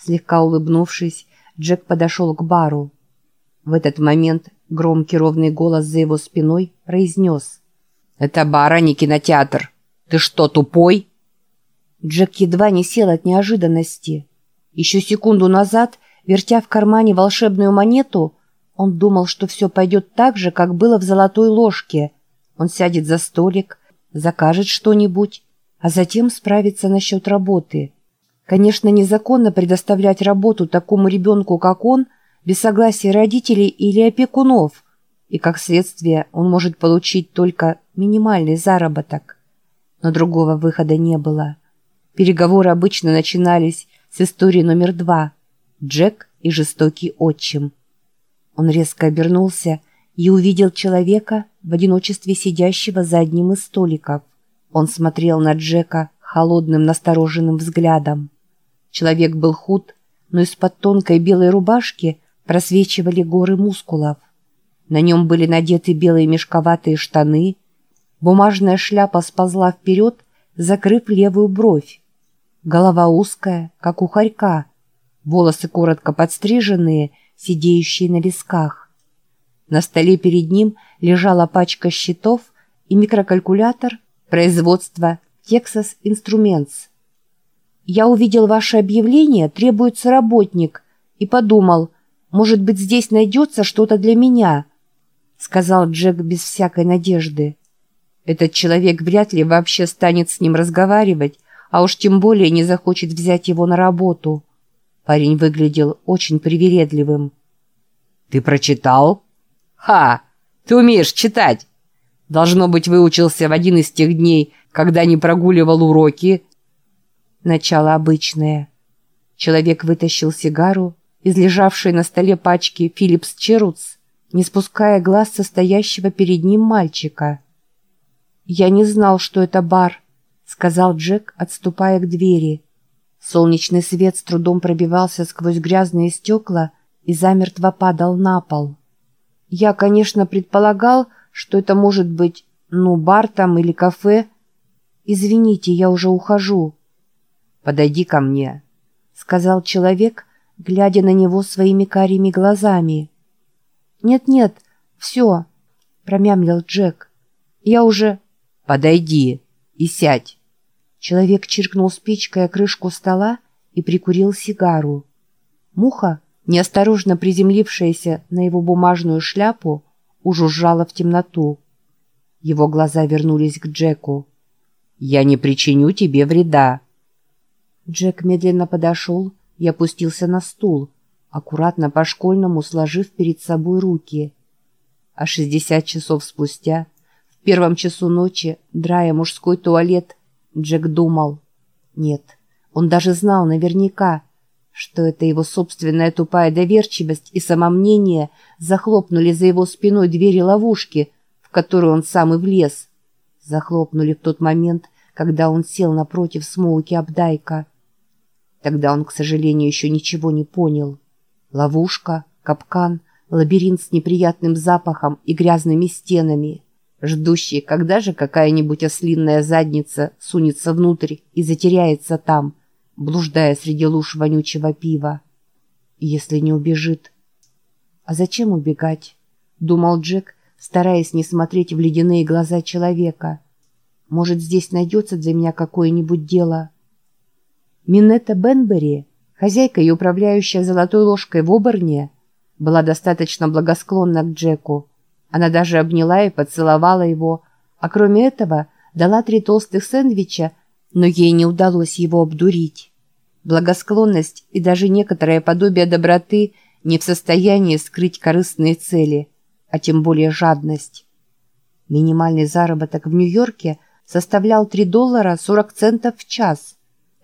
Слегка улыбнувшись, Джек подошел к бару. В этот момент громкий ровный голос за его спиной произнес. «Это бар, а не кинотеатр. Ты что, тупой?» Джек едва не сел от неожиданности. Еще секунду назад, вертя в кармане волшебную монету, он думал, что все пойдет так же, как было в золотой ложке. Он сядет за столик, закажет что-нибудь, а затем справится насчет работы. Конечно, незаконно предоставлять работу такому ребенку, как он, без согласия родителей или опекунов, и как следствие он может получить только минимальный заработок. Но другого выхода не было. Переговоры обычно начинались с истории номер два «Джек и жестокий отчим». Он резко обернулся и увидел человека в одиночестве сидящего за одним из столиков. Он смотрел на Джека холодным настороженным взглядом. Человек был худ, но из-под тонкой белой рубашки просвечивали горы мускулов. На нем были надеты белые мешковатые штаны, бумажная шляпа сползла вперед, закрыв левую бровь. Голова узкая, как у хорька, волосы коротко подстриженные, сидеющие на висках. На столе перед ним лежала пачка счетов и микрокалькулятор производства Texas Instruments. Я увидел ваше объявление «Требуется работник» и подумал, может быть, здесь найдется что-то для меня, сказал Джек без всякой надежды. Этот человек вряд ли вообще станет с ним разговаривать, а уж тем более не захочет взять его на работу. Парень выглядел очень привередливым. «Ты прочитал?» «Ха! Ты умеешь читать!» «Должно быть, выучился в один из тех дней, когда не прогуливал уроки». Начало обычное. Человек вытащил сигару из лежавшей на столе пачки «Филлипс Черутс», не спуская глаз состоящего перед ним мальчика. «Я не знал, что это бар», сказал Джек, отступая к двери. Солнечный свет с трудом пробивался сквозь грязные стекла и замертво падал на пол. Я, конечно, предполагал, что это может быть, ну, бар там или кафе. Извините, я уже ухожу. Подойди ко мне, сказал человек, глядя на него своими карими глазами. Нет-нет, все, промямлил Джек. Я уже... Подойди и сядь. Человек чиркнул спичкой о крышку стола и прикурил сигару. Муха, неосторожно приземлившаяся на его бумажную шляпу, ужужжала в темноту. Его глаза вернулись к Джеку. «Я не причиню тебе вреда». Джек медленно подошел и опустился на стул, аккуратно по-школьному сложив перед собой руки. А шестьдесят часов спустя, в первом часу ночи, драя мужской туалет Джек думал. Нет, он даже знал наверняка, что это его собственная тупая доверчивость и самомнение захлопнули за его спиной двери ловушки, в которую он сам и влез. Захлопнули в тот момент, когда он сел напротив Смоуки Абдайка. Тогда он, к сожалению, еще ничего не понял. Ловушка, капкан, лабиринт с неприятным запахом и грязными стенами — ждущие, когда же какая-нибудь ослинная задница сунется внутрь и затеряется там, блуждая среди луж вонючего пива. Если не убежит. А зачем убегать? Думал Джек, стараясь не смотреть в ледяные глаза человека. Может, здесь найдется для меня какое-нибудь дело. Минетта Бенбери, хозяйка и управляющая золотой ложкой в Оберне, была достаточно благосклонна к Джеку, она даже обняла и поцеловала его, а кроме этого дала три толстых сэндвича, но ей не удалось его обдурить. Благосклонность и даже некоторое подобие доброты не в состоянии скрыть корыстные цели, а тем более жадность. Минимальный заработок в Нью-Йорке составлял 3 доллара 40 центов в час.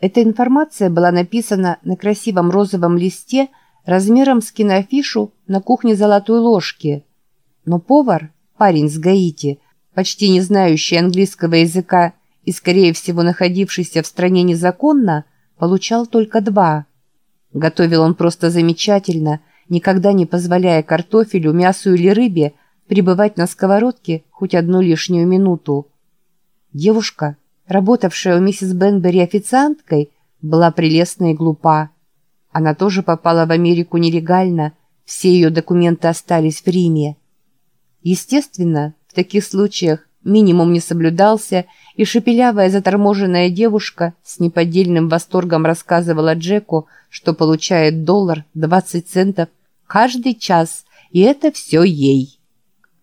Эта информация была написана на красивом розовом листе размером с киноафишу на кухне золотой ложки – но повар, парень с Гаити, почти не знающий английского языка и, скорее всего, находившийся в стране незаконно, получал только два. Готовил он просто замечательно, никогда не позволяя картофелю, мясу или рыбе пребывать на сковородке хоть одну лишнюю минуту. Девушка, работавшая у миссис Бенбери официанткой, была прелестна и глупа. Она тоже попала в Америку нелегально, все ее документы остались в Риме. Естественно, в таких случаях минимум не соблюдался, и шепелявая заторможенная девушка с неподдельным восторгом рассказывала Джеку, что получает доллар 20 центов каждый час, и это все ей.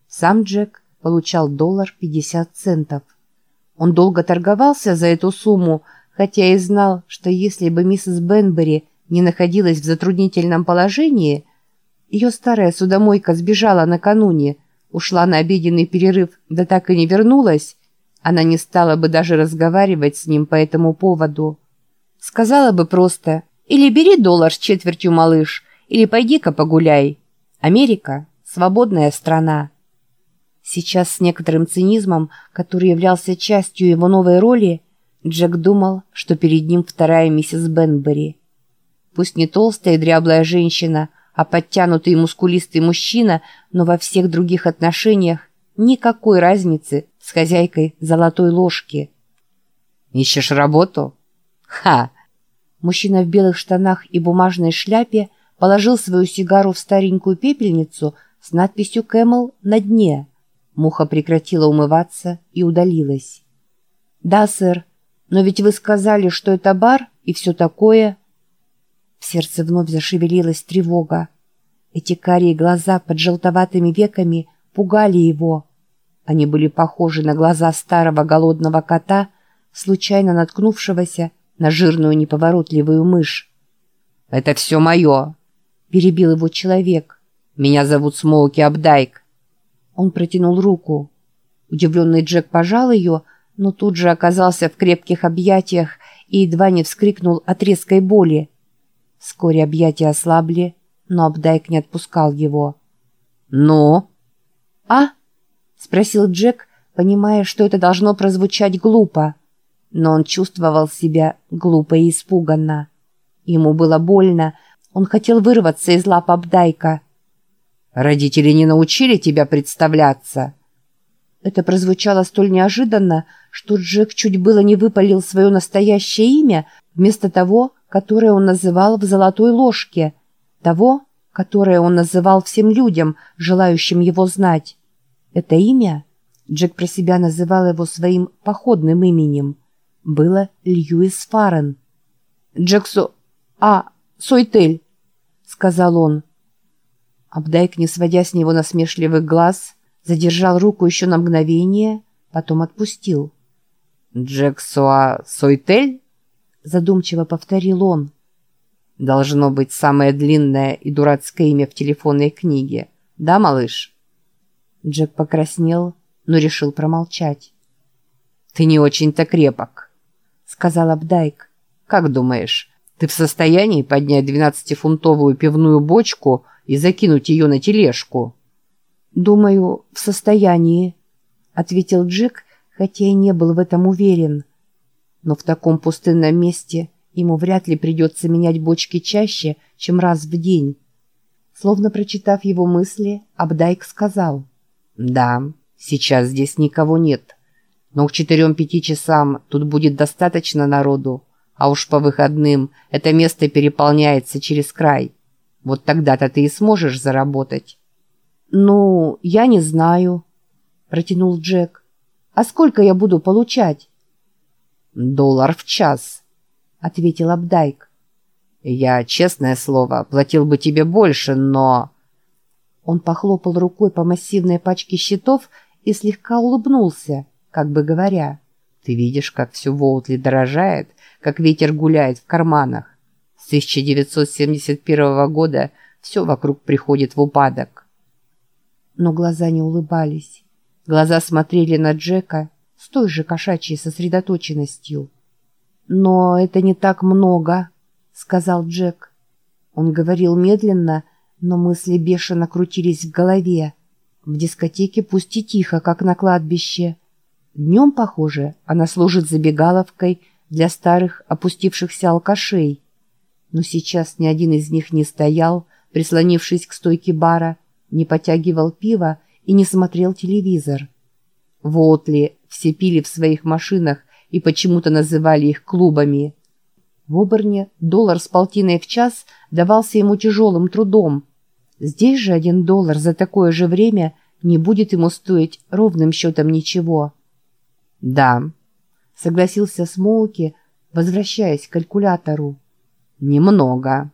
Сам Джек получал доллар 50 центов. Он долго торговался за эту сумму, хотя и знал, что если бы миссис Бенбери не находилась в затруднительном положении, ее старая судомойка сбежала накануне, ушла на обеденный перерыв, да так и не вернулась, она не стала бы даже разговаривать с ним по этому поводу. Сказала бы просто «Или бери доллар с четвертью, малыш, или пойди-ка погуляй». Америка – свободная страна. Сейчас с некоторым цинизмом, который являлся частью его новой роли, Джек думал, что перед ним вторая миссис Бенбери. Пусть не толстая и дряблая женщина, а подтянутый и мускулистый мужчина, но во всех других отношениях никакой разницы с хозяйкой золотой ложки. «Ищешь работу?» «Ха!» Мужчина в белых штанах и бумажной шляпе положил свою сигару в старенькую пепельницу с надписью «Кэмел» на дне. Муха прекратила умываться и удалилась. «Да, сэр, но ведь вы сказали, что это бар и все такое». В сердце вновь зашевелилась тревога. Эти карие глаза под желтоватыми веками пугали его. Они были похожи на глаза старого голодного кота, случайно наткнувшегося на жирную неповоротливую мышь. «Это все мое!» — перебил его человек. «Меня зовут Смоуки Абдайк». Он протянул руку. Удивленный Джек пожал ее, но тут же оказался в крепких объятиях и едва не вскрикнул от резкой боли. Вскоре объятия ослабли, но Абдайк не отпускал его. «Ну?» «А?» — спросил Джек, понимая, что это должно прозвучать глупо. Но он чувствовал себя глупо и испуганно. Ему было больно, он хотел вырваться из лап Абдайка. «Родители не научили тебя представляться?» Это прозвучало столь неожиданно, что Джек чуть было не выпалил свое настоящее имя вместо того, которое он называл в «золотой ложке», того, которое он называл всем людям, желающим его знать. Это имя, Джек про себя называл его своим походным именем, было Льюис Фарен. «Джексу... А, Сойтель», — сказал он. Абдайк, не сводя с него насмешливых глаз, задержал руку еще на мгновение, потом отпустил. «Джексуа Сойтель?» — задумчиво повторил он. «Должно быть самое длинное и дурацкое имя в телефонной книге. Да, малыш?» Джек покраснел, но решил промолчать. «Ты не очень-то крепок», — сказал Абдайк. «Как думаешь, ты в состоянии поднять двенадцатифунтовую пивную бочку и закинуть ее на тележку?» «Думаю, в состоянии», — ответил Джек, хотя и не был в этом уверен. Но в таком пустынном месте ему вряд ли придется менять бочки чаще, чем раз в день. Словно прочитав его мысли, Абдайк сказал — «Да, сейчас здесь никого нет. Но к четырем-пяти часам тут будет достаточно народу, а уж по выходным это место переполняется через край. Вот тогда-то ты и сможешь заработать». «Ну, я не знаю», — протянул Джек. «А сколько я буду получать?» «Доллар в час», — ответил Абдайк. «Я, честное слово, платил бы тебе больше, но...» Он похлопал рукой по массивной пачке счетов и слегка улыбнулся, как бы говоря, «Ты видишь, как все в Оутли дорожает, как ветер гуляет в карманах. С 1971 года все вокруг приходит в упадок». Но глаза не улыбались. Глаза смотрели на Джека с той же кошачьей сосредоточенностью. «Но это не так много», — сказал Джек. Он говорил медленно, но мысли бешено крутились в голове. В дискотеке пусть и тихо, как на кладбище. Днем, похоже, она служит забегаловкой для старых опустившихся алкашей. Но сейчас ни один из них не стоял, прислонившись к стойке бара, не потягивал пиво и не смотрел телевизор. В Отли все пили в своих машинах и почему-то называли их клубами. В Оберне доллар с полтиной в час давался ему тяжелым трудом. Здесь же один доллар за такое же время не будет ему стоить ровным счетом ничего. «Да», — согласился Смоуки, возвращаясь к калькулятору. «Немного».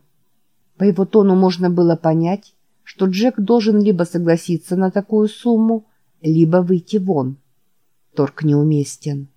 По его тону можно было понять, что Джек должен либо согласиться на такую сумму, либо выйти вон. Торг неуместен.